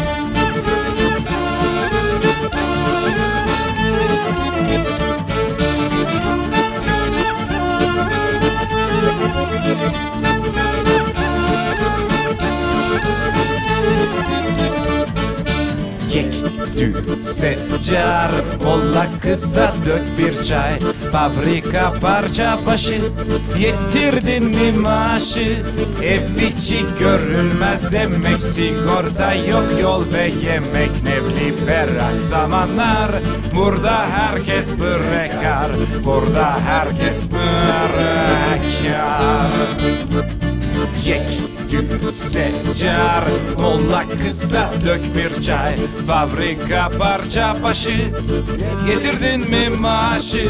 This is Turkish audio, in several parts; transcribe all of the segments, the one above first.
Yek, dü, secar Molla kısa dök bir çay. Fabrika parça başı Yettirdin mi maaşı? Ev içi görülmez emek Sigorta yok. Yol ve yemek Ne liberal zamanlar. Burada herkes bırakar Burada herkes bırakar Yek, dü, secar Molla kısa dök bir çay. Fabrika parça başı. Getirdin mi maaşı?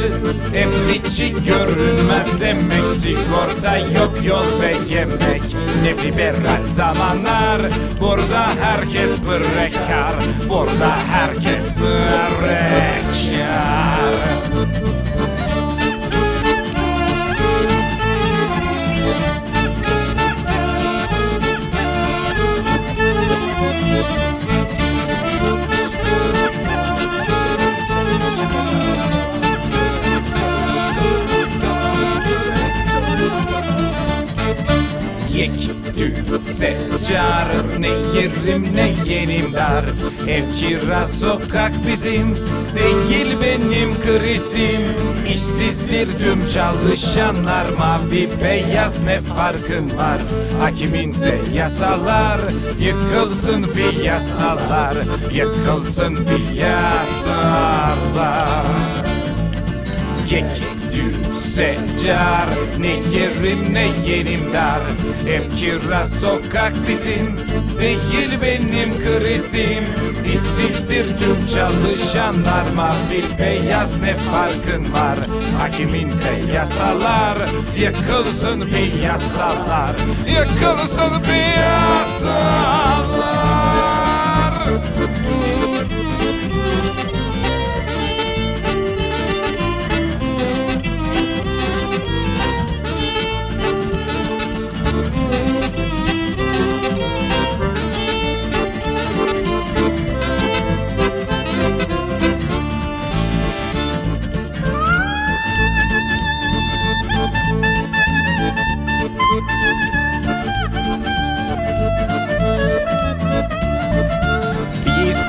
Ev içi görünmez emek Sigorta yok. Yol ve yemek Ne liberal zamanlar. Burada herkes bırakar Burada herkes bırakar Yek, dü, secar Ne yerim ne yerim dar. Ev kira sokak bizim Değil benim krizim İşsizdir tüm çalışanlar Mavi beyaz ne farkın var? Hakiminse yasalar Yıkılsın piyasalar Yıkılsın piyasalar Yek, secar Ne yerim ne yerim dar. Ev kira sokak bizim Değil benim krizim İşsizdir tüm çalışanlar Mavi beyaz ne farkın var? Hakiminse yasalar Yıkılsın piyasalar Yıkılsın piyasalar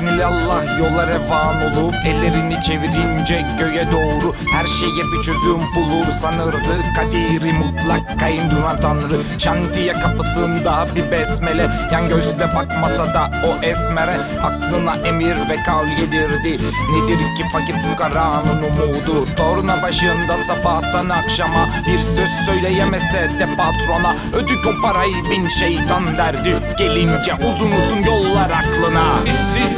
Bismillah yola revan olup Ellerini çevirince göğe doğru Her şeye bir çözüm bulur sanırdı. Kadiri mutlak kayın duran tanrı. Şantiye kapısında bir besmele. Yan gözle bakmasa da o esmere. Aklına emir ve kal gelirdi. Nedir ki fakir fukaranın umudu? Torna başında sabahtan akşama Bir söz söyleyemese de patrona. Ödük o parayı bin şeytan derdi. Gelince uzun uzun yollar aklına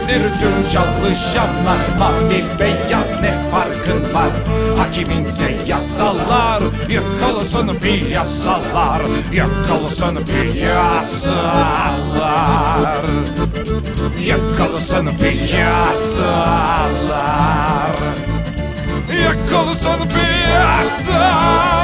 İşsizdir tüm çalışanlar Mavi beyaz ne farkın var? Hakiminse yasalar Yıkılsın piyasalar Yıkılsın piyasalar Yıkılsın piyasalar Yıkılsın piyasalar